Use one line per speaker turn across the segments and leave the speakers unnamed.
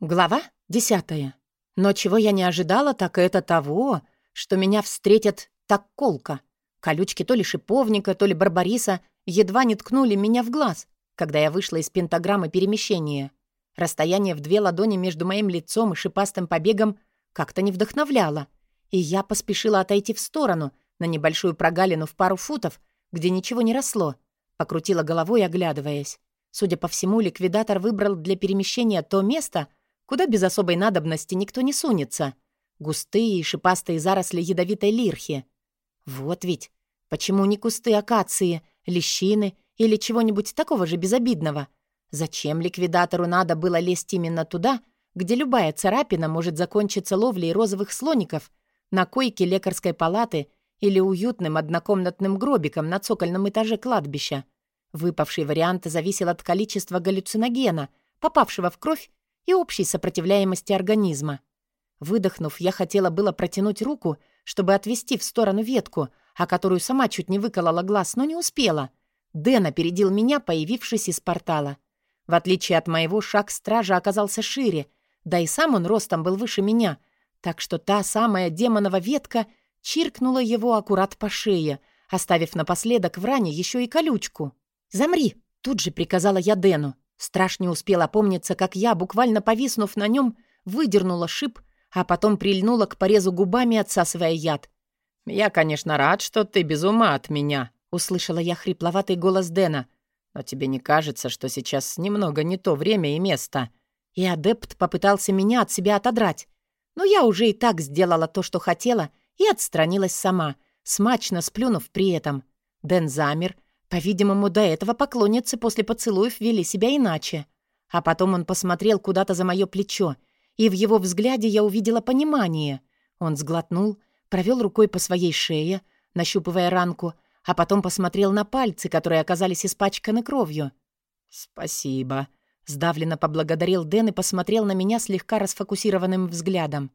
Глава десятая. Но чего я не ожидала, так это того, что меня встретят так колко. Колючки то ли шиповника, то ли барбариса едва не ткнули меня в глаз, когда я вышла из пентаграммы перемещения. Расстояние в две ладони между моим лицом и шипастым побегом как-то не вдохновляло, и я поспешила отойти в сторону, на небольшую прогалину в пару футов, где ничего не росло, покрутила головой, оглядываясь. Судя по всему, ликвидатор выбрал для перемещения то место — куда без особой надобности никто не сунется. Густые и шипастые заросли ядовитой лирхи. Вот ведь, почему не кусты акации, лещины или чего-нибудь такого же безобидного? Зачем ликвидатору надо было лезть именно туда, где любая царапина может закончиться ловлей розовых слоников на койке лекарской палаты или уютным однокомнатным гробиком на цокольном этаже кладбища? Выпавший вариант зависел от количества галлюциногена, попавшего в кровь и общей сопротивляемости организма. Выдохнув, я хотела было протянуть руку, чтобы отвести в сторону ветку, о которую сама чуть не выколола глаз, но не успела. Дэн опередил меня, появившись из портала. В отличие от моего, шаг стража оказался шире, да и сам он ростом был выше меня, так что та самая демонова ветка чиркнула его аккурат по шее, оставив напоследок в ране еще и колючку. «Замри!» — тут же приказала я Дэну. Страж не успел опомниться, как я, буквально повиснув на нем, выдернула шип, а потом прильнула к порезу губами, отсасывая яд.
«Я, конечно, рад, что ты без ума от меня», — услышала я хрипловатый голос Дэна. «Но тебе не кажется, что сейчас немного не то время и место?»
И адепт попытался меня от себя отодрать. Но я уже и так сделала то, что хотела, и отстранилась сама, смачно сплюнув при этом. Дэн замер, — по-видимому, до этого поклонницы после поцелуев вели себя иначе. А потом он посмотрел куда-то за мое плечо, и в его взгляде я увидела понимание. Он сглотнул, провел рукой по своей шее, нащупывая ранку, а потом посмотрел на пальцы, которые оказались испачканы кровью.
«Спасибо», —
сдавленно поблагодарил Дэн и посмотрел на меня слегка расфокусированным взглядом.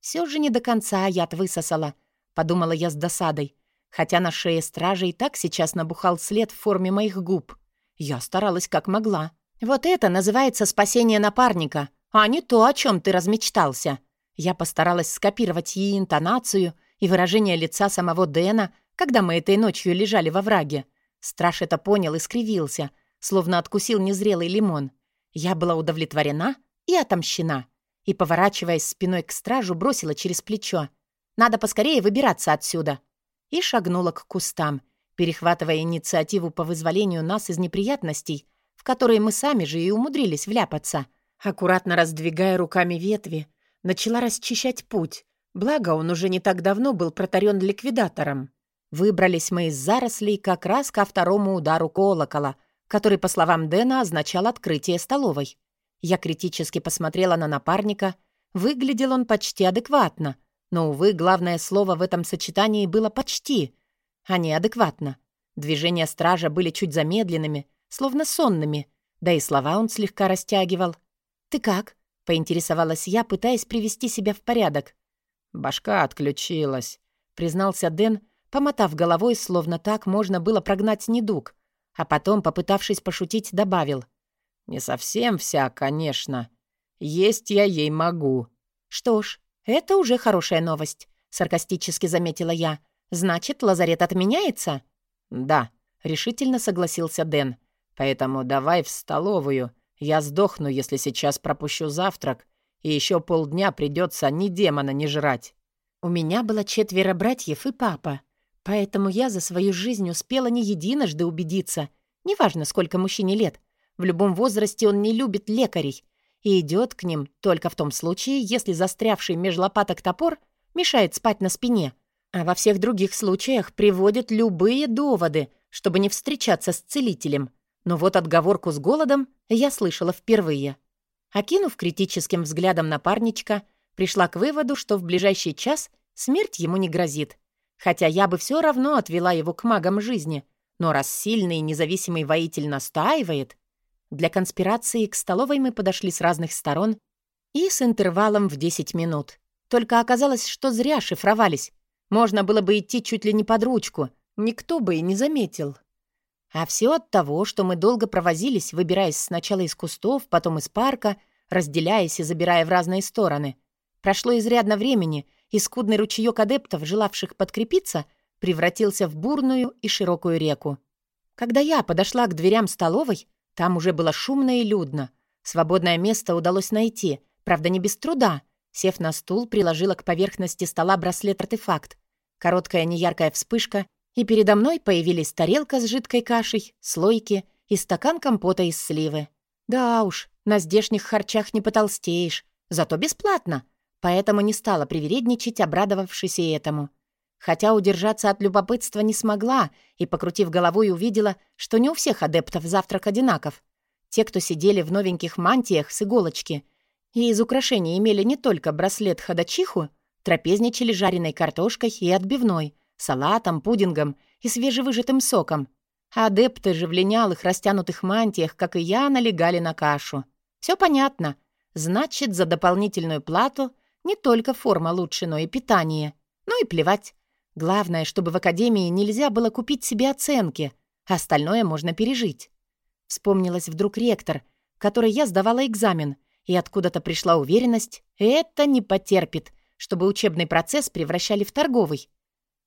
«Все же не до конца яд высосала», — подумала я с досадой хотя на шее стража и так сейчас набухал след в форме моих губ. Я старалась как могла. «Вот это называется спасение напарника, а не то, о чем ты размечтался». Я постаралась скопировать ей интонацию и выражение лица самого Дэна, когда мы этой ночью лежали во враге. Страж это понял и скривился, словно откусил незрелый лимон. Я была удовлетворена и отомщена. И, поворачиваясь спиной к стражу, бросила через плечо. «Надо поскорее выбираться отсюда и шагнула к кустам, перехватывая инициативу по вызволению нас из неприятностей, в которые мы сами же и умудрились вляпаться. Аккуратно раздвигая руками ветви, начала расчищать путь, благо он уже не так давно был протарен ликвидатором. Выбрались мы из зарослей как раз ко второму удару колокола, который, по словам Дэна, означал открытие столовой. Я критически посмотрела на напарника. Выглядел он почти адекватно, но, увы, главное слово в этом сочетании было «почти», а не «адекватно». Движения стража были чуть замедленными, словно сонными, да и слова он слегка растягивал. «Ты как?» — поинтересовалась я, пытаясь привести себя в порядок.
«Башка отключилась», —
признался Дэн, помотав головой, словно так можно было прогнать недуг, а потом, попытавшись пошутить, добавил.
«Не совсем вся, конечно. Есть я ей могу».
«Что ж, «Это уже хорошая новость», — саркастически заметила я. «Значит, лазарет отменяется?»
«Да», — решительно согласился Дэн. «Поэтому давай в столовую. Я сдохну, если сейчас пропущу завтрак, и еще полдня придется ни демона не жрать».
У меня было четверо братьев и папа, поэтому я за свою жизнь успела не единожды убедиться, неважно, сколько мужчине лет, в любом возрасте он не любит лекарей, и идет к ним только в том случае, если застрявший меж лопаток топор мешает спать на спине, а во всех других случаях приводит любые доводы, чтобы не встречаться с целителем. Но вот отговорку с голодом я слышала впервые. Окинув критическим взглядом напарничка, пришла к выводу, что в ближайший час смерть ему не грозит. Хотя я бы все равно отвела его к магам жизни. Но раз сильный и независимый воитель настаивает, для конспирации к столовой мы подошли с разных сторон и с интервалом в 10 минут. Только оказалось, что зря шифровались. Можно было бы идти чуть ли не под ручку. Никто бы и не заметил. А все от того, что мы долго провозились, выбираясь сначала из кустов, потом из парка, разделяясь и забирая в разные стороны. Прошло изрядно времени, и скудный ручеёк адептов, желавших подкрепиться, превратился в бурную и широкую реку. Когда я подошла к дверям столовой, там уже было шумно и людно. Свободное место удалось найти, правда, не без труда. Сев на стул, приложила к поверхности стола браслет-артефакт. Короткая неяркая вспышка, и передо мной появились тарелка с жидкой кашей, слойки и стакан компота из сливы. Да уж, на здешних харчах не потолстеешь, зато бесплатно. Поэтому не стала привередничать, обрадовавшись и этому. Хотя удержаться от любопытства не смогла и, покрутив головой, увидела, что не у всех адептов завтрак одинаков. Те, кто сидели в новеньких мантиях с иголочки и из украшений имели не только браслет-ходочиху, трапезничали жареной картошкой и отбивной, салатом, пудингом и свежевыжатым соком. Адепты же в линялых растянутых мантиях, как и я, налегали на кашу. Все понятно. Значит, за дополнительную плату не только форма лучше, но и питание. Ну и плевать. Главное, чтобы в академии нельзя было купить себе оценки, а остальное можно пережить. Вспомнилась вдруг ректор, который я сдавала экзамен, и откуда-то пришла уверенность, это не потерпит, чтобы учебный процесс превращали в торговый.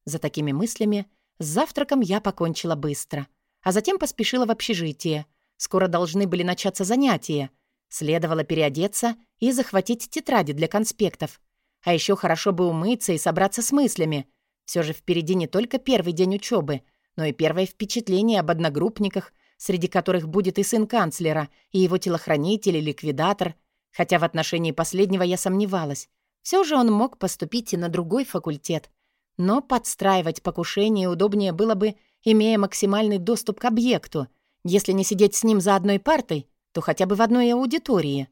За такими мыслями с завтраком я покончила быстро, а затем поспешила в общежитие. Скоро должны были начаться занятия — Следовало переодеться и захватить тетради для конспектов. А еще хорошо бы умыться и собраться с мыслями. Все же впереди не только первый день учебы, но и первое впечатление об одногруппниках, среди которых будет и сын канцлера, и его телохранитель и ликвидатор. Хотя в отношении последнего я сомневалась. Все же он мог поступить и на другой факультет. Но подстраивать покушение удобнее было бы, имея максимальный доступ к объекту. Если не сидеть с ним за одной партой, то хотя бы в одной аудитории.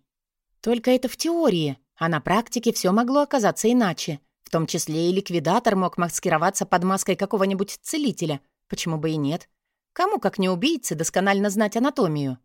Только это в теории, а на практике все могло оказаться иначе. Том числе и ликвидатор мог маскироваться под маской какого-нибудь целителя. Почему бы и нет? Кому, как не убийце, досконально знать анатомию?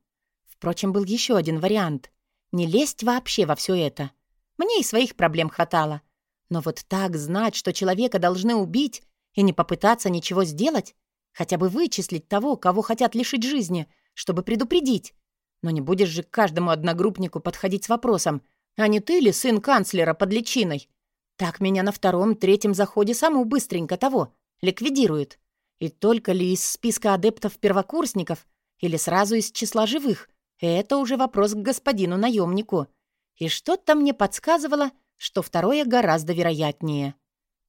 Впрочем, был еще один вариант. Не лезть вообще во все это. Мне и своих проблем хватало. Но вот так знать, что человека должны убить, и не попытаться ничего сделать, хотя бы вычислить того, кого хотят лишить жизни, чтобы предупредить, но не будешь же к каждому одногруппнику подходить с вопросом, а не ты ли сын канцлера под личиной? Так меня на втором-третьем заходе саму быстренько того ликвидируют. И только ли из списка адептов-первокурсников или сразу из числа живых? Это уже вопрос к господину наемнику. И что-то мне подсказывало, что второе гораздо вероятнее.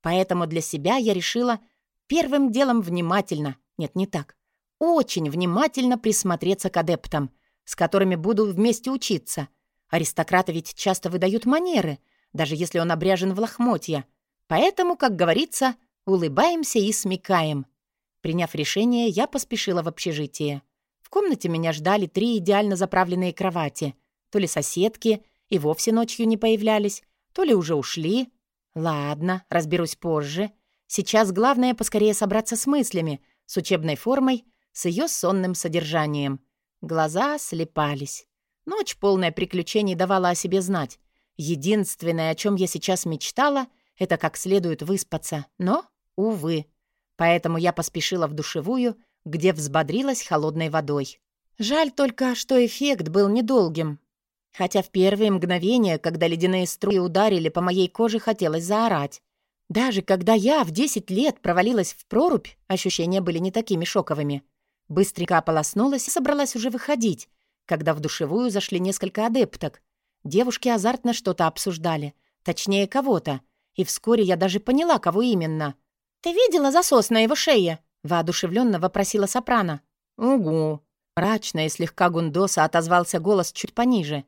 Поэтому для себя я решила первым делом внимательно, нет, не так, очень внимательно присмотреться к адептам — с которыми буду вместе учиться. Аристократы ведь часто выдают манеры, даже если он обряжен в лохмотья. Поэтому, как говорится, улыбаемся и смекаем. Приняв решение, я поспешила в общежитие. В комнате меня ждали три идеально заправленные кровати. То ли соседки и вовсе ночью не появлялись, то ли уже ушли. Ладно, разберусь позже. Сейчас главное поскорее собраться с мыслями, с учебной формой, с ее сонным содержанием — Глаза слепались. Ночь, полная приключений, давала о себе знать. Единственное, о чем я сейчас мечтала, это как следует выспаться. Но, увы. Поэтому я поспешила в душевую, где взбодрилась холодной водой. Жаль только, что эффект был недолгим. Хотя в первые мгновения, когда ледяные струи ударили по моей коже, хотелось заорать. Даже когда я в 10 лет провалилась в прорубь, ощущения были не такими шоковыми. Быстренько ополоснулась и собралась уже выходить, когда в душевую зашли несколько адепток. Девушки азартно что-то обсуждали, точнее, кого-то. И вскоре я даже поняла, кого именно. «Ты видела засос на его шее?» — воодушевленно вопросила Сопрано. «Угу». Мрачно и слегка гундоса отозвался голос чуть пониже.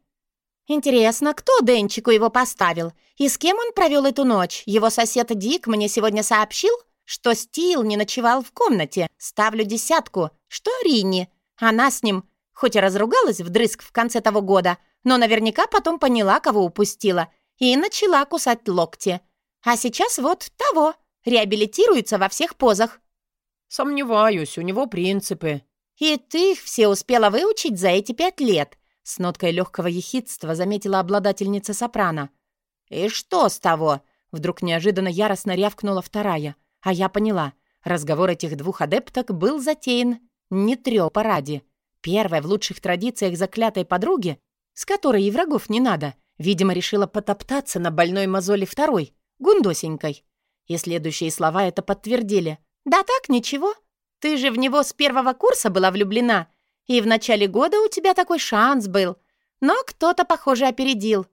«Интересно, кто Денчику его поставил? И с кем он провел эту ночь? Его сосед Дик мне сегодня сообщил, что Стил не ночевал в комнате. Ставлю десятку, что Ринни. Она с ним хоть и разругалась вдрызг в конце того года, но наверняка потом поняла, кого упустила, и начала кусать локти. А сейчас вот того, реабилитируется во всех позах.
«Сомневаюсь, у него принципы».
«И ты их все успела выучить за эти пять лет», с ноткой легкого ехидства заметила обладательница сопрано. «И что с того?» Вдруг неожиданно яростно рявкнула вторая. А я поняла, разговор этих двух адепток был затеян не трёпа ради. Первая в лучших традициях заклятой подруги с которой и врагов не надо. Видимо, решила потоптаться на больной мозоли второй, гундосенькой. И следующие слова это подтвердили. «Да так, ничего. Ты же в него с первого курса была влюблена, и в начале года у тебя такой шанс был. Но кто-то, похоже, опередил».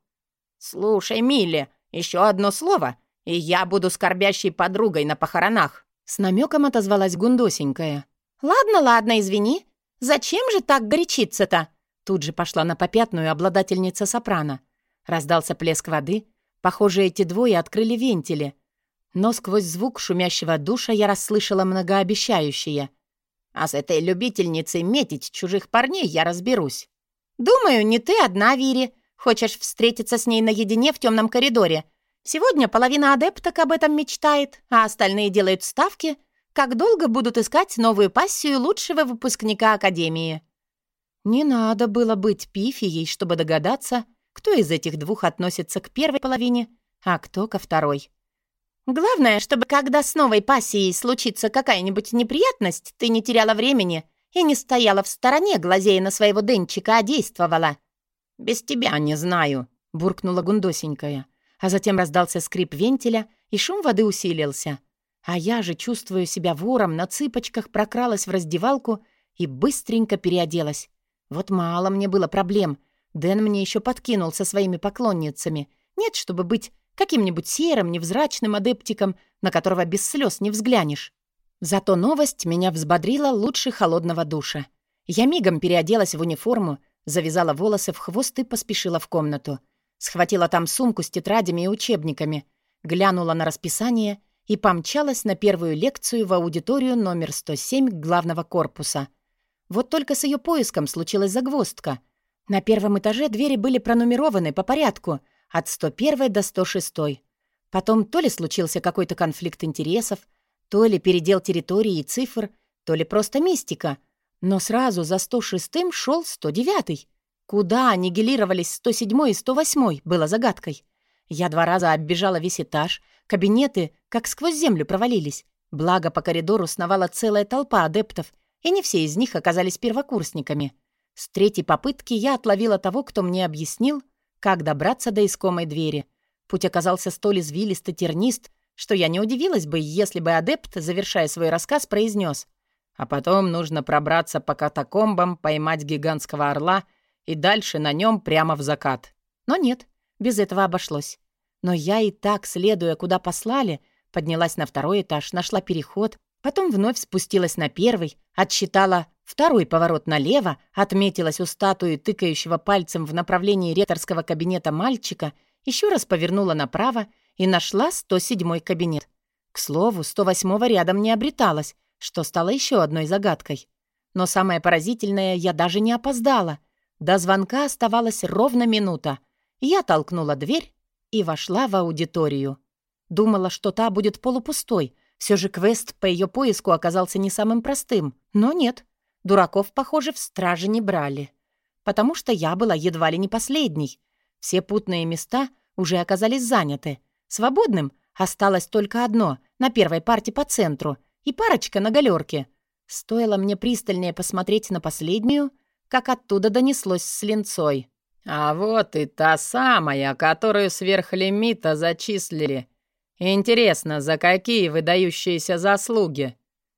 «Слушай, Милли, еще одно слово, и я буду скорбящей подругой на похоронах». С намеком отозвалась гундосенькая. «Ладно, ладно, извини. Зачем же так горячиться-то?» Тут же пошла на попятную обладательница сопрано. Раздался плеск воды. Похоже, эти двое открыли вентили. Но сквозь звук шумящего душа я расслышала многообещающее. «А с этой любительницей метить чужих парней я разберусь». «Думаю, не ты одна, Вири. Хочешь встретиться с ней наедине в темном коридоре. Сегодня половина адепток об этом мечтает, а остальные делают ставки, как долго будут искать новую пассию лучшего выпускника Академии». Не надо было быть пифией, чтобы догадаться, кто из этих двух относится к первой половине, а кто ко второй. Главное, чтобы когда с новой пассией случится какая-нибудь неприятность, ты не теряла времени и не стояла в стороне, глазея на своего Денчика, а действовала. «Без тебя не знаю», — буркнула гундосенькая. А затем раздался скрип вентиля, и шум воды усилился. А я же, чувствую себя вором, на цыпочках прокралась в раздевалку и быстренько переоделась. Вот мало мне было проблем — Дэн мне еще подкинул со своими поклонницами. Нет, чтобы быть каким-нибудь серым, невзрачным адептиком, на которого без слез не взглянешь. Зато новость меня взбодрила лучше холодного душа. Я мигом переоделась в униформу, завязала волосы в хвост и поспешила в комнату. Схватила там сумку с тетрадями и учебниками, глянула на расписание и помчалась на первую лекцию в аудиторию номер 107 главного корпуса. Вот только с ее поиском случилась загвоздка — на первом этаже двери были пронумерованы по порядку, от 101 до 106. Потом то ли случился какой-то конфликт интересов, то ли передел территории и цифр, то ли просто мистика. Но сразу за 106-м шел 109-й. Куда аннигилировались 107 и 108 было загадкой. Я два раза оббежала весь этаж, кабинеты как сквозь землю провалились. Благо, по коридору сновала целая толпа адептов, и не все из них оказались первокурсниками. С третьей попытки я отловила того, кто мне объяснил, как добраться до искомой двери. Путь оказался столь извилистый тернист, что я не удивилась бы, если бы адепт, завершая свой рассказ, произнес: «А потом нужно пробраться по катакомбам, поймать гигантского орла и дальше на нем прямо в закат». Но нет, без этого обошлось. Но я и так, следуя, куда послали, поднялась на второй этаж, нашла переход, потом вновь спустилась на первый, отсчитала Второй поворот налево отметилась у статуи тыкающего пальцем в направлении ректорского кабинета мальчика, еще раз повернула направо и нашла 107-й кабинет. К слову, 108-го рядом не обреталось, что стало еще одной загадкой. Но самое поразительное, я даже не опоздала. До звонка оставалась ровно минута. Я толкнула дверь и вошла в аудиторию. Думала, что та будет полупустой. Все же квест по ее поиску оказался не самым простым. Но нет. Дураков, похоже, в страже не брали. Потому что я была едва ли не последней. Все путные места уже оказались заняты. Свободным осталось только одно на первой парте по центру и парочка на галерке. Стоило мне пристальнее посмотреть на последнюю, как оттуда донеслось с линцой. «А вот и та самая, которую сверх лимита зачислили. Интересно, за какие выдающиеся заслуги?»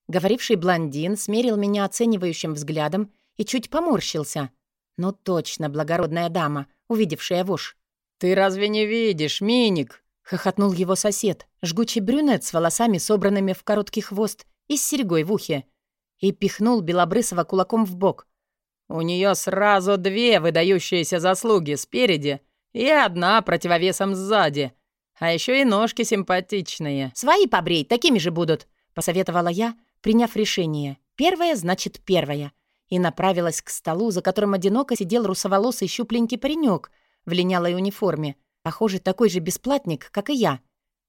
Говоривший блондин смерил меня оценивающим взглядом и чуть поморщился. Ну точно, благородная дама, увидевшая вошь. «Ты разве не видишь, Миник?» — хохотнул его сосед, жгучий брюнет с волосами, собранными в короткий хвост и с серьгой в ухе, и пихнул Белобрысова кулаком в бок. «У нее сразу две выдающиеся заслуги спереди и одна противовесом сзади. А еще и ножки симпатичные». «Свои побрей, такими же будут», — посоветовала я, приняв решение. Первое значит первое. И направилась к столу, за которым одиноко сидел русоволосый щупленький паренек в линялой униформе, похоже, такой же бесплатник, как и я.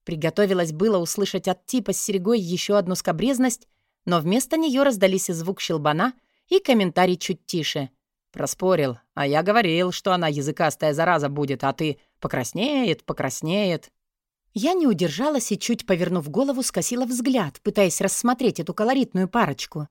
Приготовилась было услышать от типа с серегой еще одну скобрезность, но вместо нее раздались звук щелбана и комментарий чуть тише. «Проспорил, а я говорил, что она языкастая зараза будет, а ты покраснеет, покраснеет». Я не удержалась и, чуть повернув голову, скосила взгляд, пытаясь рассмотреть эту колоритную парочку.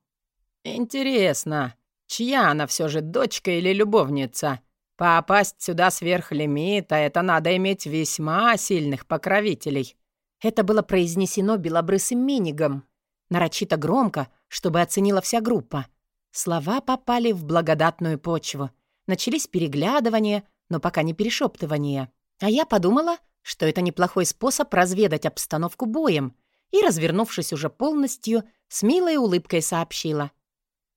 «Интересно, чья она все же, дочка или любовница?»
Попасть сюда сверх лимита — это надо иметь весьма сильных покровителей».
Это было произнесено белобрысым минигом, нарочито громко, чтобы оценила вся группа. Слова попали в благодатную почву. Начались переглядывания, но пока не перешептывания. А я подумала, что это неплохой способ разведать обстановку боем, и, развернувшись уже полностью, с милой улыбкой сообщила.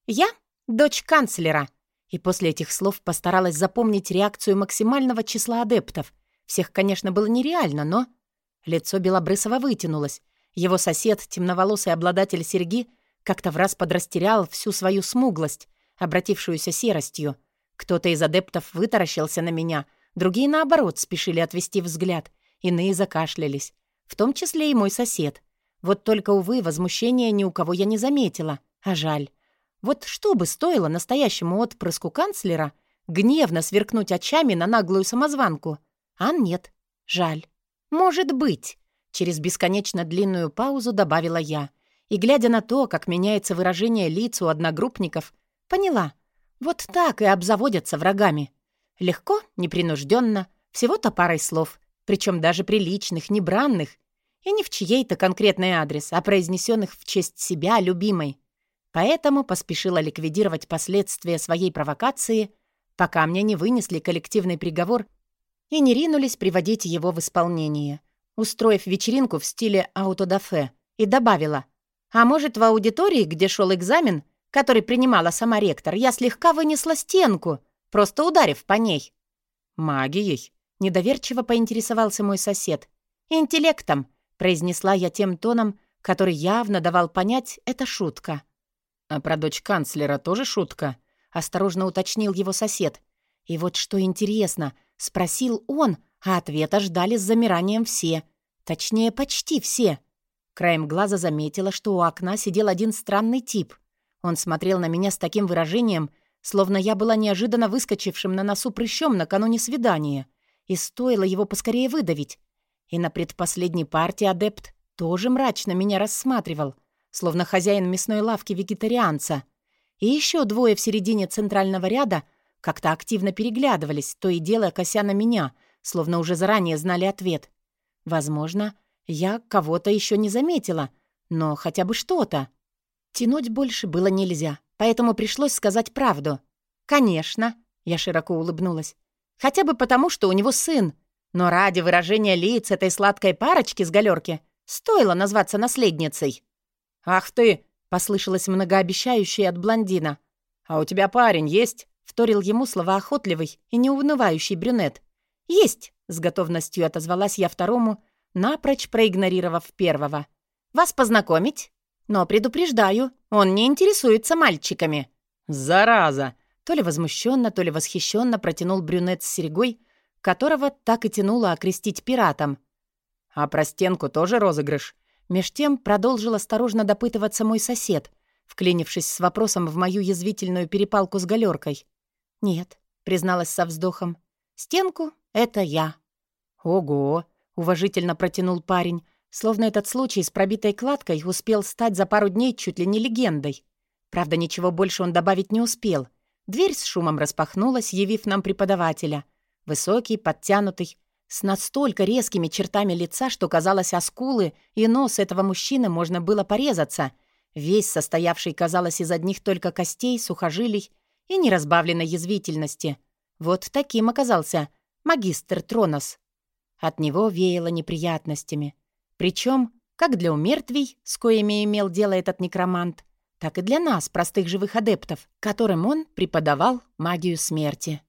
«Я — дочь канцлера», и после этих слов постаралась запомнить реакцию максимального числа адептов. Всех, конечно, было нереально, но... Лицо Белобрысова вытянулось. Его сосед, темноволосый обладатель серьги, как-то в раз подрастерял всю свою смуглость, обратившуюся серостью. Кто-то из адептов вытаращился на меня, другие, наоборот, спешили отвести взгляд, иные закашлялись. В том числе и мой сосед. Вот только, увы, возмущения ни у кого я не заметила. А жаль. Вот что бы стоило настоящему отпрыску канцлера гневно сверкнуть очами на наглую самозванку? А нет, жаль. Может быть. Через бесконечно длинную паузу добавила я. И, глядя на то, как меняется выражение лиц у одногруппников, поняла. Вот так и обзаводятся врагами. Легко, непринужденно, всего-то парой слов, причем даже приличных, небранных, и не в чьей-то конкретный адрес, а произнесенных в честь себя, любимой. Поэтому поспешила ликвидировать последствия своей провокации, пока мне не вынесли коллективный приговор и не ринулись приводить его в исполнение, устроив вечеринку в стиле аутодафе, и добавила, «А может, в аудитории, где шел экзамен, который принимала сама ректор, я слегка вынесла стенку, просто ударив по ней?» «Магией?» — недоверчиво поинтересовался мой сосед. «Интеллектом», — произнесла я тем тоном, который явно давал понять, это шутка. «А про дочь канцлера тоже шутка?» — осторожно уточнил его сосед. И вот что интересно, спросил он, а ответа ждали с замиранием все. Точнее, почти все. Краем глаза заметила, что у окна сидел один странный тип. Он смотрел на меня с таким выражением, словно я была неожиданно выскочившим на носу прыщом накануне свидания. И стоило его поскорее выдавить. И на предпоследней партии адепт тоже мрачно меня рассматривал — словно хозяин мясной лавки вегетарианца. И еще двое в середине центрального ряда как-то активно переглядывались, то и дело кося на меня, словно уже заранее знали ответ. Возможно, я кого-то еще не заметила, но хотя бы что-то. Тянуть больше было нельзя, поэтому пришлось сказать правду. «Конечно», — я широко улыбнулась. «Хотя бы потому, что у него сын. Но ради выражения лиц этой сладкой парочки с галерки стоило назваться наследницей». «Ах ты!» — послышалось многообещающее от блондина. «А у тебя парень есть?» — вторил ему словоохотливый и неунывающий брюнет. «Есть!» — с готовностью отозвалась я второму, напрочь проигнорировав первого. «Вас познакомить? Но предупреждаю, он не интересуется мальчиками».
«Зараза!»
То ли возмущенно, то ли восхищенно протянул брюнет с серегой, которого так и тянуло окрестить пиратом.
«А про стенку тоже розыгрыш?»
Меж тем продолжил осторожно допытываться мой сосед, вклинившись с вопросом в мою язвительную перепалку с галеркой. «Нет», — призналась со вздохом, — «стенку — это я».
«Ого!» — уважительно протянул парень, словно этот случай с пробитой кладкой успел стать за пару дней чуть ли не легендой.
Правда, ничего больше он добавить не успел. Дверь с шумом распахнулась, явив нам преподавателя. Высокий, подтянутый, с настолько резкими чертами лица, что казалось, о и нос этого мужчины можно было порезаться, весь состоявший, казалось, из одних только костей, сухожилий и неразбавленной язвительности. Вот таким оказался магистр Тронос. От него веяло неприятностями. Причем как для умертвий, с коими имел дело этот некромант, так и для нас, простых живых адептов, которым он преподавал магию смерти.